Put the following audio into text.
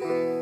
Música